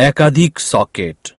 একাধিক সকেট।